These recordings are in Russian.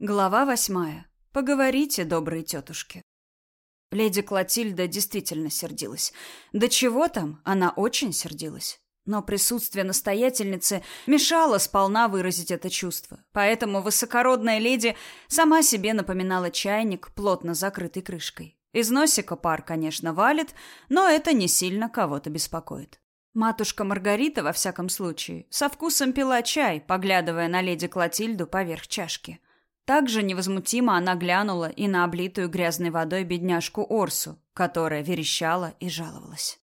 Глава восьмая. Поговорите, добрые тетушки. Леди Клотильда действительно сердилась. Да чего там, она очень сердилась. Но присутствие настоятельницы мешало сполна выразить это чувство. Поэтому высокородная леди сама себе напоминала чайник, плотно закрытый крышкой. Из носика пар, конечно, валит, но это не сильно кого-то беспокоит. Матушка Маргарита, во всяком случае, со вкусом пила чай, поглядывая на леди Клотильду поверх чашки. Также невозмутимо она глянула и на облитую грязной водой бедняжку Орсу, которая верещала и жаловалась.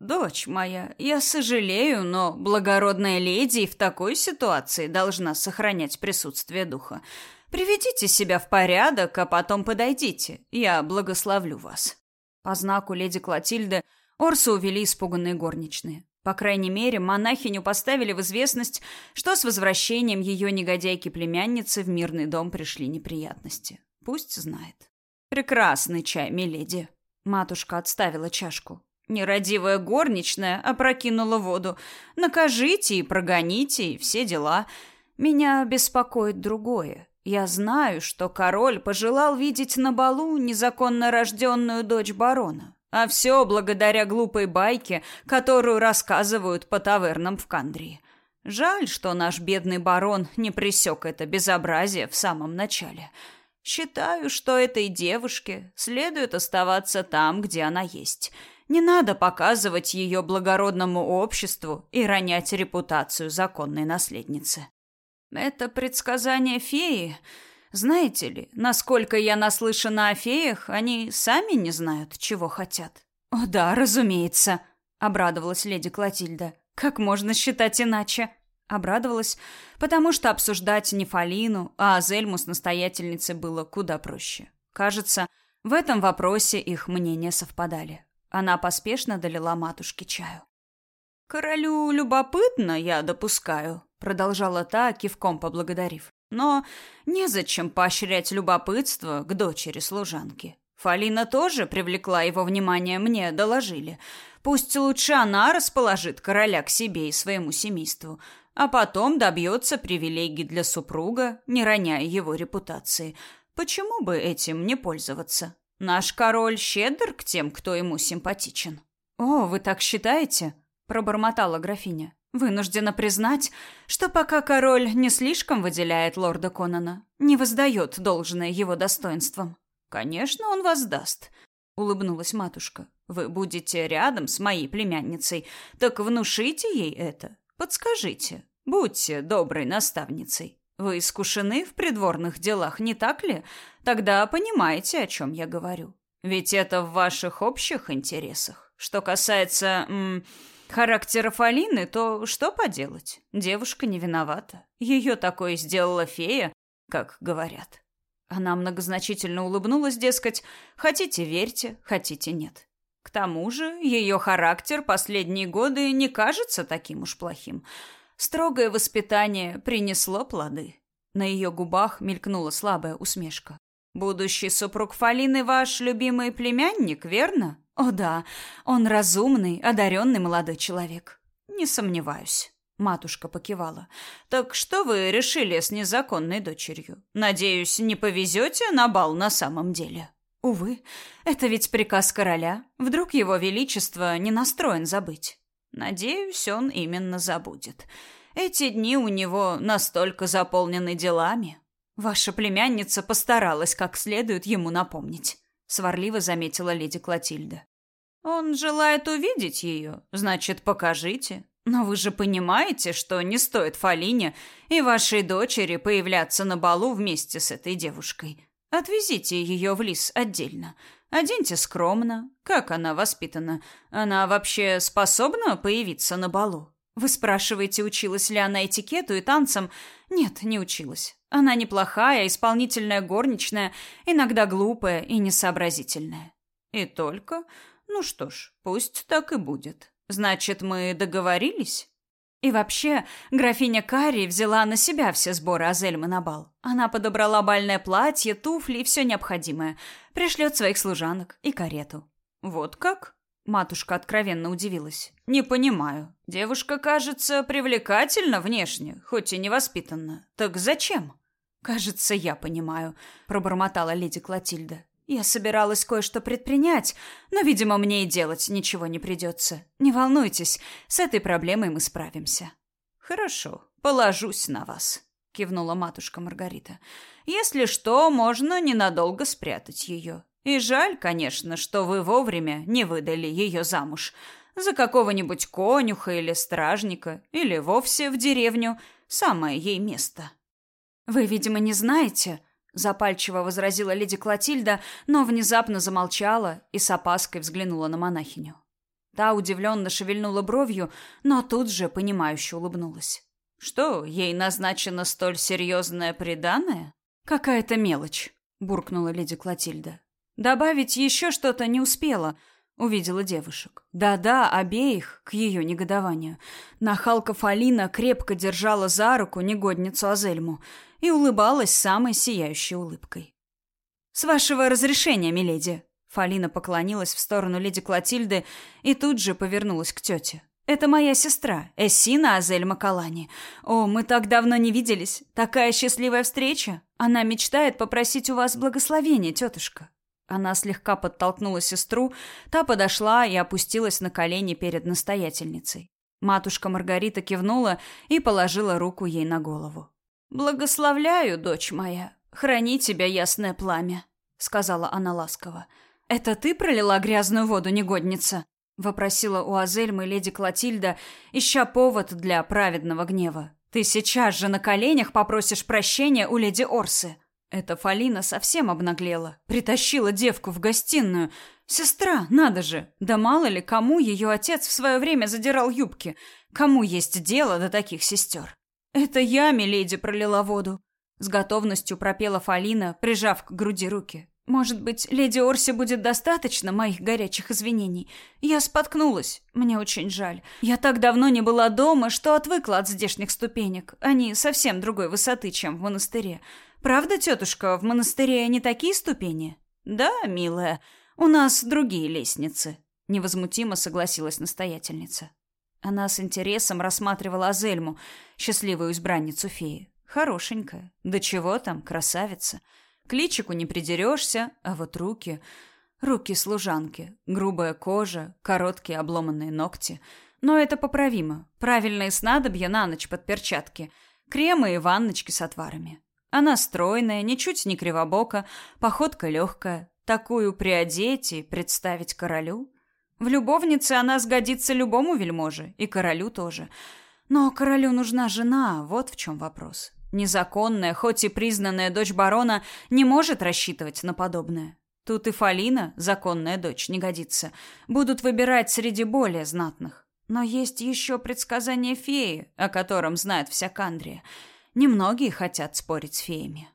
«Дочь моя, я сожалею, но благородная леди в такой ситуации должна сохранять присутствие духа. Приведите себя в порядок, а потом подойдите. Я благословлю вас». По знаку леди Клотильды Орсу увели испуганные горничные. По крайней мере, монахиню поставили в известность, что с возвращением ее негодяйки-племянницы в мирный дом пришли неприятности. Пусть знает. «Прекрасный чай, миледи!» Матушка отставила чашку. Нерадивая горничная опрокинула воду. Накажите и прогоните, и все дела. Меня беспокоит другое. Я знаю, что король пожелал видеть на балу незаконно рожденную дочь барона. А все благодаря глупой байке, которую рассказывают по тавернам в Кандрии. Жаль, что наш бедный барон не пресек это безобразие в самом начале. Считаю, что этой девушке следует оставаться там, где она есть. Не надо показывать ее благородному обществу и ронять репутацию законной наследницы. Это предсказание феи знаете ли, насколько я наслышана о феях, они сами не знают, чего хотят. О да, разумеется, обрадовалась леди Клотильда. Как можно считать иначе? Обрадовалась, потому что обсуждать не Фалину, а Азельму с настоятельницей было куда проще. Кажется, в этом вопросе их мнения совпадали. Она поспешно долила матушке чаю. «Королю любопытно, я допускаю», — продолжала та, кивком поблагодарив. Но незачем поощрять любопытство к дочери служанки. Фалина тоже привлекла его внимание, мне доложили. Пусть лучше она расположит короля к себе и своему семейству, а потом добьется привилегий для супруга, не роняя его репутации. Почему бы этим не пользоваться? Наш король щедр к тем, кто ему симпатичен. «О, вы так считаете?» – пробормотала графиня. Вынуждена признать, что пока король не слишком выделяет лорда Конана, не воздает должное его достоинствам. Конечно, он воздаст, улыбнулась матушка. Вы будете рядом с моей племянницей, так внушите ей это. Подскажите, будьте доброй наставницей. Вы искушены в придворных делах, не так ли? Тогда понимаете, о чем я говорю. Ведь это в ваших общих интересах. Что касается характера Фалины, то что поделать? Девушка не виновата. Ее такое сделала фея, как говорят. Она многозначительно улыбнулась, дескать, хотите верьте, хотите нет. К тому же ее характер последние годы не кажется таким уж плохим. Строгое воспитание принесло плоды. На ее губах мелькнула слабая усмешка. «Будущий супруг Фалины ваш любимый племянник, верно?» О да, он разумный, одаренный молодой человек. Не сомневаюсь. Матушка покивала. Так что вы решили с незаконной дочерью? Надеюсь, не повезете на бал на самом деле. Увы, это ведь приказ короля. Вдруг его величество не настроен забыть. Надеюсь, он именно забудет. Эти дни у него настолько заполнены делами. Ваша племянница постаралась как следует ему напомнить сварливо заметила леди Клотильда. Он желает увидеть ее, значит, покажите. Но вы же понимаете, что не стоит Фалине и вашей дочери появляться на балу вместе с этой девушкой. Отвезите ее в лис отдельно. Оденьте скромно. Как она воспитана? Она вообще способна появиться на балу? Вы спрашиваете, училась ли она этикету и танцам? Нет, не училась. Она неплохая, исполнительная горничная, иногда глупая и несообразительная. И только... Ну что ж, пусть так и будет. Значит, мы договорились? И вообще, графиня Карри взяла на себя все сборы Азельмы на бал. Она подобрала бальное платье, туфли и все необходимое. Пришлет своих служанок и карету. Вот как? Матушка откровенно удивилась. Не понимаю. Девушка кажется привлекательна внешне, хоть и невоспитанна. Так зачем? Кажется, я понимаю, пробормотала леди Клотильда. Я собиралась кое-что предпринять, но, видимо, мне и делать ничего не придется. Не волнуйтесь, с этой проблемой мы справимся. Хорошо, положусь на вас, кивнула матушка Маргарита. Если что, можно ненадолго спрятать ее. И жаль, конечно, что вы вовремя не выдали ее замуж за какого-нибудь конюха или стражника, или вовсе в деревню, самое ей место. Вы, видимо, не знаете, запальчиво возразила леди Клотильда, но внезапно замолчала и с опаской взглянула на монахиню. Та удивленно шевельнула бровью, но тут же понимающе улыбнулась. Что, ей назначено столь серьезное преданное? Какая-то мелочь, буркнула леди Клотильда. Добавить еще что-то не успела, увидела девушек. Да-да, обеих, к ее негодованию. Нахалка Фалина крепко держала за руку негодницу Азельму и улыбалась самой сияющей улыбкой. «С вашего разрешения, миледи!» Фалина поклонилась в сторону леди Клотильды и тут же повернулась к тете. «Это моя сестра, Эссина Азель Макалани. О, мы так давно не виделись. Такая счастливая встреча. Она мечтает попросить у вас благословения, тетушка». Она слегка подтолкнула сестру, та подошла и опустилась на колени перед настоятельницей. Матушка Маргарита кивнула и положила руку ей на голову. «Благословляю, дочь моя. Храни тебя ясное пламя», — сказала она ласково. «Это ты пролила грязную воду, негодница?» — вопросила у Азельмы леди Клотильда, ища повод для праведного гнева. «Ты сейчас же на коленях попросишь прощения у леди Орсы». Эта Фалина совсем обнаглела, притащила девку в гостиную. Сестра, надо же, да мало ли кому ее отец в свое время задирал юбки, кому есть дело до таких сестер. «Это я, миледи, пролила воду», — с готовностью пропела Фалина, прижав к груди руки. «Может быть, леди Орси будет достаточно моих горячих извинений? Я споткнулась. Мне очень жаль. Я так давно не была дома, что отвыкла от здешних ступенек. Они совсем другой высоты, чем в монастыре. Правда, тетушка, в монастыре не такие ступени?» «Да, милая, у нас другие лестницы», — невозмутимо согласилась настоятельница. Она с интересом рассматривала Азельму, счастливую избранницу феи. Хорошенькая. Да чего там, красавица. К личику не придерешься, а вот руки... Руки служанки, грубая кожа, короткие обломанные ногти. Но это поправимо. Правильные снадобья на ночь под перчатки. Кремы и ванночки с отварами. Она стройная, ничуть не кривобока, походка легкая. Такую приодеть и представить королю. В любовнице она сгодится любому вельможе, и королю тоже. Но королю нужна жена, вот в чем вопрос. Незаконная, хоть и признанная дочь барона, не может рассчитывать на подобное. Тут и Фалина, законная дочь, не годится. Будут выбирать среди более знатных. Но есть еще предсказание феи, о котором знает вся Кандрия. Немногие хотят спорить с феями.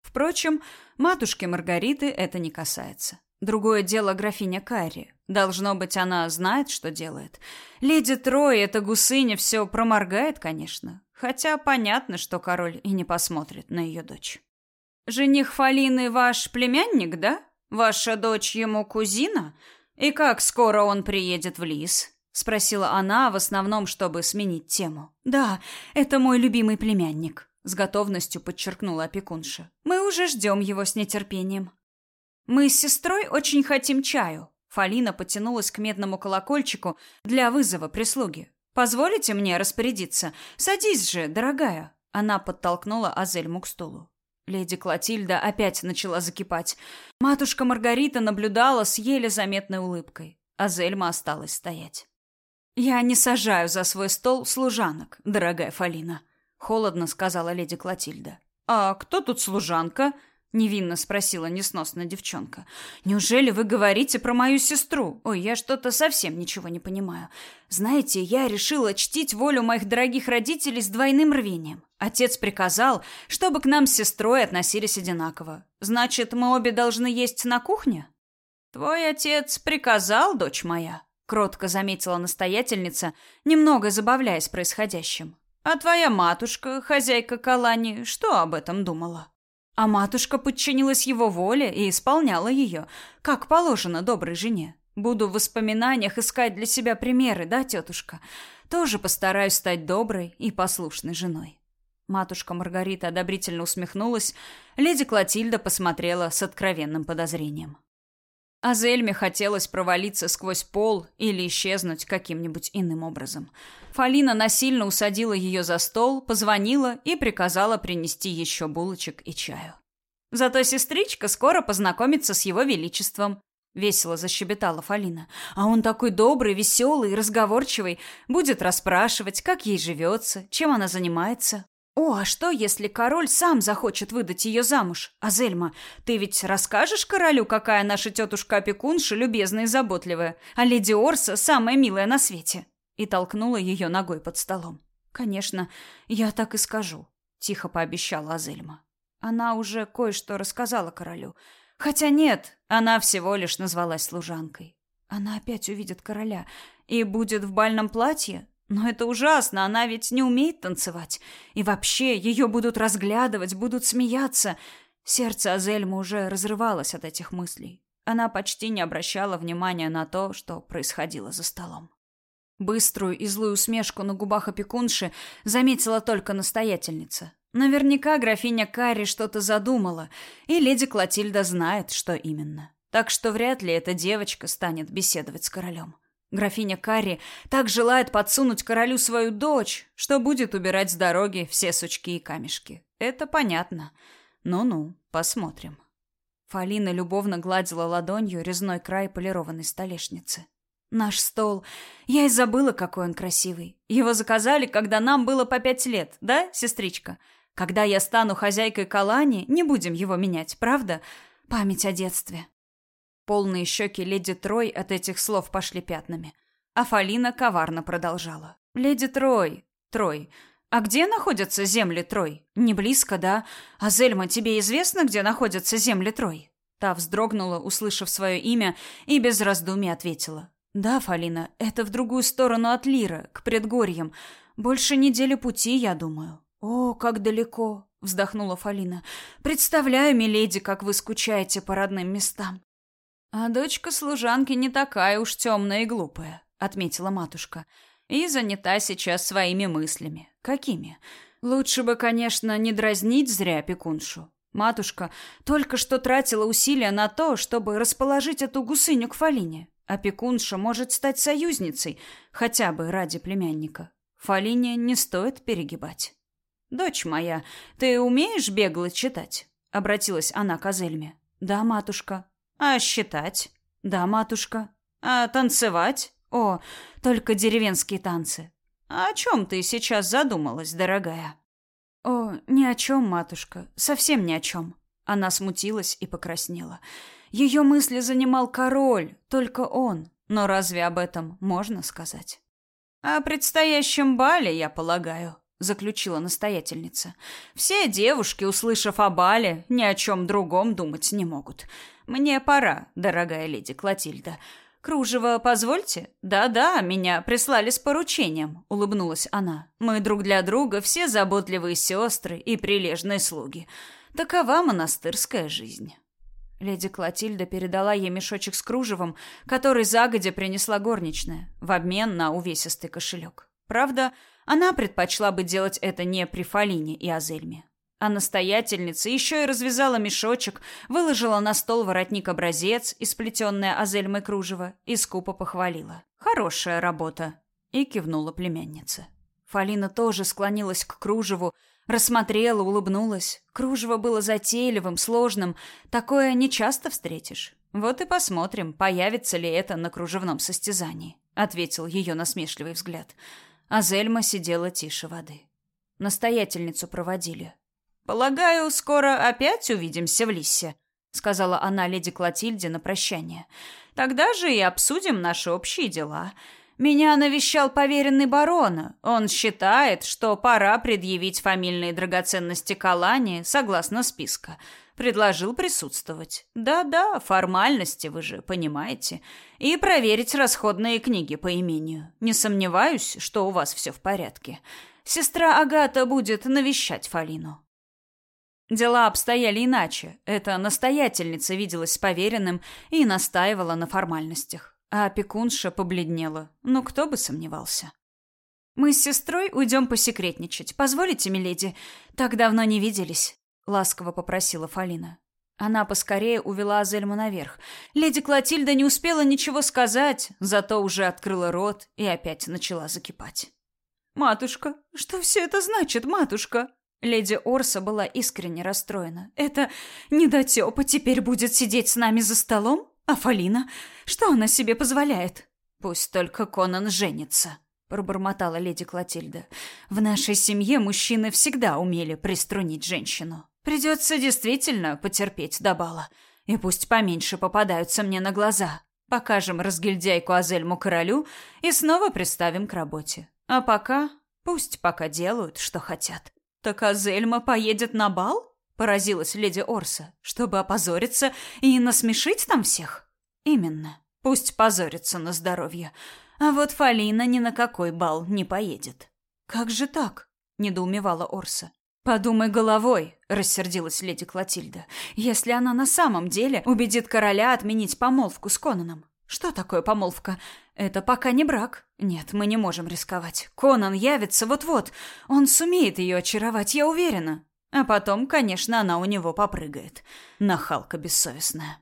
Впрочем, матушки Маргариты это не касается. Другое дело графиня Карри. Должно быть, она знает, что делает. Леди Трой, эта гусыня, все проморгает, конечно. Хотя понятно, что король и не посмотрит на ее дочь. «Жених Фалины ваш племянник, да? Ваша дочь ему кузина? И как скоро он приедет в Лис?» — спросила она, в основном, чтобы сменить тему. «Да, это мой любимый племянник», — с готовностью подчеркнула опекунша. «Мы уже ждем его с нетерпением». Мы с сестрой очень хотим чаю. Фалина потянулась к медному колокольчику для вызова прислуги. Позволите мне распорядиться? Садись же, дорогая. Она подтолкнула Азельму к стулу. Леди Клотильда опять начала закипать. Матушка Маргарита наблюдала с еле заметной улыбкой. Азельма осталась стоять. «Я не сажаю за свой стол служанок, дорогая Фалина», — холодно сказала леди Клотильда. «А кто тут служанка?» Невинно спросила несносная девчонка. «Неужели вы говорите про мою сестру? Ой, я что-то совсем ничего не понимаю. Знаете, я решила чтить волю моих дорогих родителей с двойным рвением. Отец приказал, чтобы к нам с сестрой относились одинаково. Значит, мы обе должны есть на кухне?» «Твой отец приказал, дочь моя?» Кротко заметила настоятельница, немного забавляясь происходящим. «А твоя матушка, хозяйка Калани, что об этом думала?» А матушка подчинилась его воле и исполняла ее, как положено доброй жене. Буду в воспоминаниях искать для себя примеры, да, тетушка? Тоже постараюсь стать доброй и послушной женой. Матушка Маргарита одобрительно усмехнулась, леди Клотильда посмотрела с откровенным подозрением. А Зельме хотелось провалиться сквозь пол или исчезнуть каким-нибудь иным образом. Фалина насильно усадила ее за стол, позвонила и приказала принести еще булочек и чаю. Зато сестричка скоро познакомится с его величеством. Весело защебетала Фалина. А он такой добрый, веселый, разговорчивый. Будет расспрашивать, как ей живется, чем она занимается. «О, а что, если король сам захочет выдать ее замуж? Азельма, ты ведь расскажешь королю, какая наша тетушка-опекунша любезная и заботливая, а леди Орса самая милая на свете?» И толкнула ее ногой под столом. «Конечно, я так и скажу», — тихо пообещала Азельма. Она уже кое-что рассказала королю. Хотя нет, она всего лишь назвалась служанкой. Она опять увидит короля и будет в бальном платье, но это ужасно, она ведь не умеет танцевать. И вообще, ее будут разглядывать, будут смеяться. Сердце Азельмы уже разрывалось от этих мыслей. Она почти не обращала внимания на то, что происходило за столом. Быструю и злую усмешку на губах опекунши заметила только настоятельница. Наверняка графиня Карри что-то задумала, и леди Клотильда знает, что именно. Так что вряд ли эта девочка станет беседовать с королем. Графиня Карри так желает подсунуть королю свою дочь, что будет убирать с дороги все сучки и камешки. Это понятно. Ну-ну, посмотрим. Фалина любовно гладила ладонью резной край полированной столешницы. Наш стол. Я и забыла, какой он красивый. Его заказали, когда нам было по пять лет, да, сестричка? Когда я стану хозяйкой Калани, не будем его менять, правда? Память о детстве. Полные щеки леди Трой от этих слов пошли пятнами. А Фалина коварно продолжала. «Леди Трой, Трой, а где находятся земли Трой? Не близко, да? А Зельма, тебе известно, где находятся земли Трой?» Та вздрогнула, услышав свое имя, и без раздумий ответила. «Да, Фалина, это в другую сторону от Лира, к предгорьям. Больше недели пути, я думаю». «О, как далеко!» — вздохнула Фалина. «Представляю, миледи, как вы скучаете по родным местам. «А дочка служанки не такая уж темная и глупая», — отметила матушка. «И занята сейчас своими мыслями. Какими? Лучше бы, конечно, не дразнить зря опекуншу. Матушка только что тратила усилия на то, чтобы расположить эту гусыню к Фалине. Опекунша может стать союзницей, хотя бы ради племянника. Фалине не стоит перегибать. «Дочь моя, ты умеешь бегло читать?» — обратилась она к Азельме. «Да, матушка», а считать? Да, матушка. А танцевать? О, только деревенские танцы. А о чем ты сейчас задумалась, дорогая? О, ни о чем, матушка. Совсем ни о чем. Она смутилась и покраснела. Ее мысли занимал король, только он. Но разве об этом можно сказать? О предстоящем бале, я полагаю заключила настоятельница. Все девушки, услышав о бале, ни о чем другом думать не могут. Мне пора, дорогая леди Клотильда. Кружево, позвольте? Да-да, меня прислали с поручением, улыбнулась она. Мы друг для друга все заботливые сестры и прилежные слуги. Такова монастырская жизнь. Леди Клотильда передала ей мешочек с кружевом, который загодя принесла горничная, в обмен на увесистый кошелек. Правда, она предпочла бы делать это не при Фалине и Азельме. А настоятельница еще и развязала мешочек, выложила на стол воротник-образец, исплетенное Азельмой кружево, и скупо похвалила. «Хорошая работа!» И кивнула племянница. Фалина тоже склонилась к кружеву, рассмотрела, улыбнулась. Кружево было затейливым, сложным, такое не часто встретишь. Вот и посмотрим, появится ли это на кружевном состязании, ответил ее насмешливый взгляд а Зельма сидела тише воды. Настоятельницу проводили. «Полагаю, скоро опять увидимся в Лиссе», — сказала она леди Клотильде на прощание. «Тогда же и обсудим наши общие дела. Меня навещал поверенный барона. Он считает, что пора предъявить фамильные драгоценности Калани согласно списка. Предложил присутствовать. Да-да, формальности, вы же понимаете. И проверить расходные книги по имению. Не сомневаюсь, что у вас все в порядке. Сестра Агата будет навещать Фалину. Дела обстояли иначе. Эта настоятельница виделась с поверенным и настаивала на формальностях. А опекунша побледнела. Ну, кто бы сомневался. Мы с сестрой уйдем посекретничать. Позволите, миледи? Так давно не виделись», — ласково попросила Фалина. Она поскорее увела Азельму наверх. Леди Клотильда не успела ничего сказать, зато уже открыла рот и опять начала закипать. «Матушка, что все это значит, матушка?» Леди Орса была искренне расстроена. «Это недотепа теперь будет сидеть с нами за столом? А Фалина? Что она себе позволяет?» «Пусть только Конан женится», — пробормотала леди Клотильда. «В нашей семье мужчины всегда умели приструнить женщину. Придется действительно потерпеть до бала. И пусть поменьше попадаются мне на глаза. Покажем разгильдяйку Азельму королю и снова приставим к работе. А пока... Пусть пока делают, что хотят. Так Азельма поедет на бал? Поразилась леди Орса. Чтобы опозориться и насмешить там всех? Именно. Пусть позорится на здоровье. А вот Фалина ни на какой бал не поедет. Как же так? Недоумевала Орса. «Подумай головой», — рассердилась леди Клотильда, «если она на самом деле убедит короля отменить помолвку с Конаном. Что такое помолвка? Это пока не брак. Нет, мы не можем рисковать. Конан явится вот-вот. Он сумеет ее очаровать, я уверена. А потом, конечно, она у него попрыгает. Нахалка бессовестная».